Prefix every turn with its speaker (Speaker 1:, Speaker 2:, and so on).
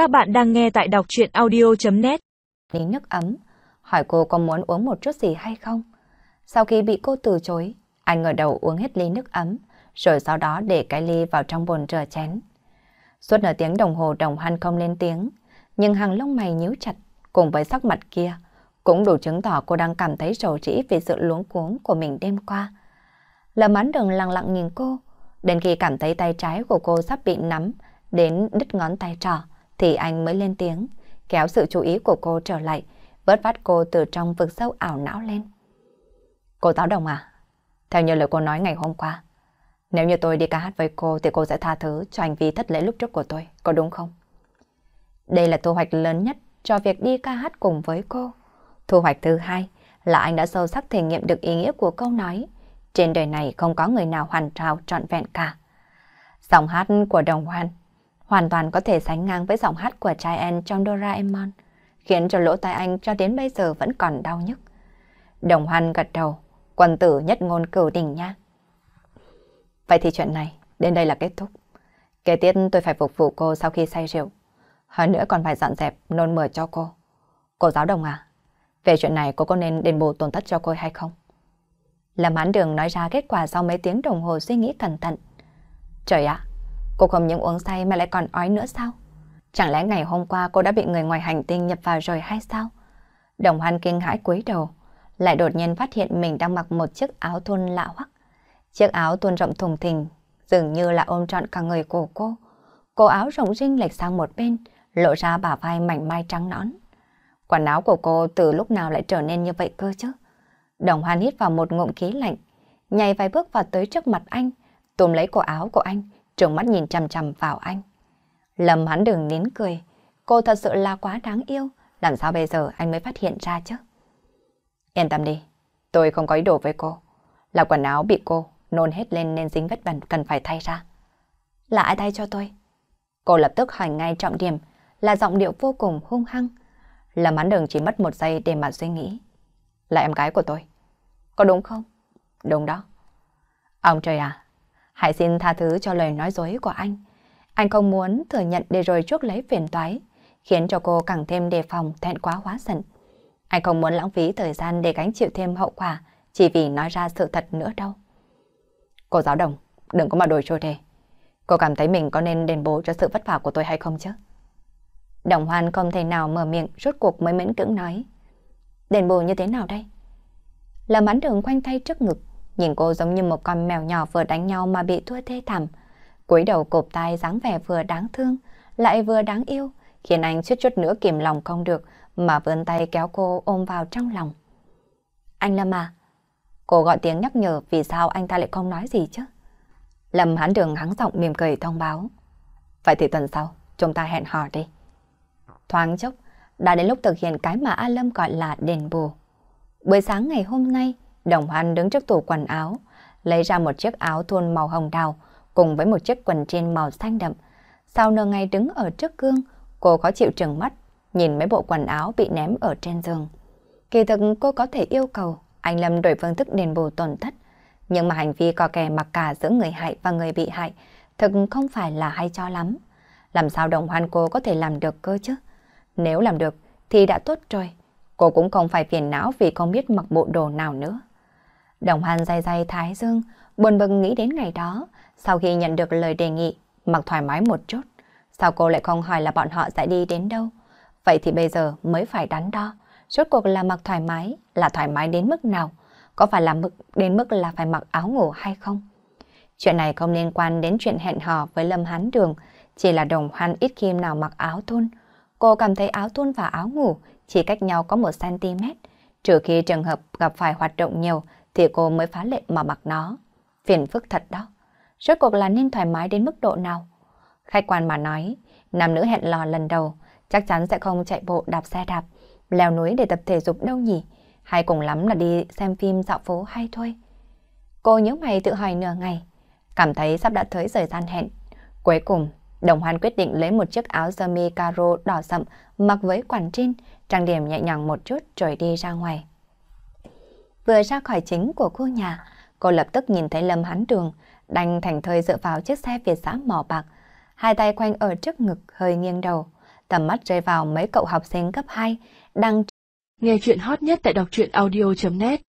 Speaker 1: Các bạn đang nghe tại đọc chuyện audio.net
Speaker 2: Ly nước ấm, hỏi cô có muốn uống một chút gì hay không? Sau khi bị cô từ chối, anh ngờ đầu uống hết ly nước ấm, rồi sau đó để cái ly vào trong bồn rửa chén. Suốt nửa tiếng đồng hồ đồng hoan không lên tiếng, nhưng hàng lông mày nhíu chặt cùng với sắc mặt kia, cũng đủ chứng tỏ cô đang cảm thấy rầu rĩ vì sự luống cuống của mình đêm qua. Lâm án đường lặng lặng nhìn cô, đến khi cảm thấy tay trái của cô sắp bị nắm đến đứt ngón tay trỏ, thì anh mới lên tiếng, kéo sự chú ý của cô trở lại, vớt vát cô từ trong vực sâu ảo não lên. Cô táo đồng à? Theo như lời cô nói ngày hôm qua, nếu như tôi đi ca hát với cô thì cô sẽ tha thứ cho hành vi thất lễ lúc trước của tôi, có đúng không? Đây là thu hoạch lớn nhất cho việc đi ca hát cùng với cô. Thu hoạch thứ hai là anh đã sâu sắc thể nghiệm được ý nghĩa của câu nói trên đời này không có người nào hoàn trào trọn vẹn cả. Giọng hát của đồng hoan hoàn toàn có thể sánh ngang với giọng hát của trai En trong Doraemon, khiến cho lỗ tai anh cho đến bây giờ vẫn còn đau nhức. Đồng hoan gật đầu, quân tử nhất ngôn cửu đỉnh nha. Vậy thì chuyện này, đến đây là kết thúc. Kế tiếp tôi phải phục vụ cô sau khi say rượu. Hơn nữa còn phải dọn dẹp, nôn mửa cho cô. Cô giáo đồng à, về chuyện này cô có nên đền bù tổn thất cho cô hay không? Lâm Hán Đường nói ra kết quả sau mấy tiếng đồng hồ suy nghĩ cẩn thận. Trời ạ, cô không những uống say mà lại còn ói nữa sao? Chẳng lẽ ngày hôm qua cô đã bị người ngoài hành tinh nhập vào rồi hay sao? Đồng Hoan kinh hãi cúi đầu, lại đột nhiên phát hiện mình đang mặc một chiếc áo thun lạ hoắc. Chiếc áo thun rộng thùng thình, dường như là ôm trọn cả người của cô. Cổ áo rộng rinh lệch sang một bên, lộ ra bả vai mảnh mai trắng nõn. Quần áo của cô từ lúc nào lại trở nên như vậy cơ chứ? Đồng Hoan hít vào một ngụm khí lạnh, nhảy vài bước vào tới trước mặt anh, túm lấy cổ áo của anh, trừng mắt nhìn chằm chằm vào anh. Lâm hắn đừng nín cười, cô thật sự là quá đáng yêu, làm sao bây giờ anh mới phát hiện ra chứ? Yên tâm đi, tôi không có ý đồ với cô. Là quần áo bị cô nôn hết lên nên dính vết bẩn cần phải thay ra. Là ai thay cho tôi? Cô lập tức hỏi ngay trọng điểm, là giọng điệu vô cùng hung hăng. Lâm hắn đường chỉ mất một giây để mà suy nghĩ. Là em gái của tôi. Có đúng không? Đúng đó. Ông trời à, hãy xin tha thứ cho lời nói dối của anh. Anh không muốn thừa nhận để rồi chuốc lấy phiền toái, khiến cho cô càng thêm đề phòng thẹn quá hóa giận. Anh không muốn lãng phí thời gian để gánh chịu thêm hậu quả chỉ vì nói ra sự thật nữa đâu. Cô giáo đồng, đừng có mà đổi trôi đề. Cô cảm thấy mình có nên đền bù cho sự vất vả của tôi hay không chứ? Đồng Hoan không thể nào mở miệng rốt cuộc mới miễn cưỡng nói. Đền bù như thế nào đây? Lâm Án Đường khoanh tay trước ngực, nhìn cô giống như một con mèo nhỏ vừa đánh nhau mà bị thua thê thảm. cúi đầu cộp tai dáng vẻ vừa đáng thương, lại vừa đáng yêu, khiến anh chút chút nữa kìm lòng không được mà vươn tay kéo cô ôm vào trong lòng. Anh Lâm à, cô gọi tiếng nhắc nhở vì sao anh ta lại không nói gì chứ? Lâm Hán Đường hắng giọng mỉm cười thông báo. Vậy thì tuần sau, chúng ta hẹn hò đi. Thoáng chốc, đã đến lúc thực hiện cái mà A Lâm gọi là đền bù. Buổi sáng ngày hôm nay, Đồng Hoan đứng trước tủ quần áo, lấy ra một chiếc áo thun màu hồng đào cùng với một chiếc quần jean màu xanh đậm. Sau nửa ngày đứng ở trước gương, cô có chịu trừng mắt, nhìn mấy bộ quần áo bị ném ở trên giường. Kỳ thực cô có thể yêu cầu anh Lâm đổi phương thức đền bù tổn thất, nhưng mà hành vi cò kè mặc cả giữa người hại và người bị hại thực không phải là hay cho lắm. Làm sao đồng hoan cô có thể làm được cơ chứ? Nếu làm được thì đã tốt rồi. Cô cũng không phải phiền não vì không biết mặc bộ đồ nào nữa. Đồng hoan day day thái dương, buồn bực nghĩ đến ngày đó, sau khi nhận được lời đề nghị, mặc thoải mái một chút. Sao cô lại không hỏi là bọn họ sẽ đi đến đâu? Vậy thì bây giờ mới phải đắn đo. Rốt cuộc là mặc thoải mái, là thoải mái đến mức nào? Có phải là mức đến mức là phải mặc áo ngủ hay không? Chuyện này không liên quan đến chuyện hẹn hò với Lâm Hán Đường, chỉ là đồng hoan ít khi nào mặc áo thun. Cô cảm thấy áo thun và áo ngủ chỉ cách nhau có 1cm. Trừ khi trường hợp gặp phải hoạt động nhiều thì cô mới phá lệ mà mặc nó. Phiền phức thật đó. Rốt cuộc là nên thoải mái đến mức độ nào? Khách quan mà nói, nam nữ hẹn lò lần đầu chắc chắn sẽ không chạy bộ đạp xe đạp, leo núi để tập thể dục đâu nhỉ? Hay cùng lắm là đi xem phim dạo phố hay thôi. Cô nhớ mày tự hỏi nửa ngày, cảm thấy sắp đã tới thời gian hẹn. Cuối cùng, Đồng Hoan quyết định lấy một chiếc áo sơ mi caro đỏ sậm mặc với quần jean, trang điểm nhẹ nhàng một chút rồi đi ra ngoài. Vừa ra khỏi chính của khu nhà, cô lập tức nhìn thấy Lâm Hán trường đành thành thời dựa vào chiếc xe Việt giã mỏ bạc, hai tay quanh ở trước ngực hơi nghiêng đầu, tầm mắt rơi vào mấy cậu học sinh cấp 2 đang
Speaker 1: nghe chuyện hot nhất tại đọc truyện audio.net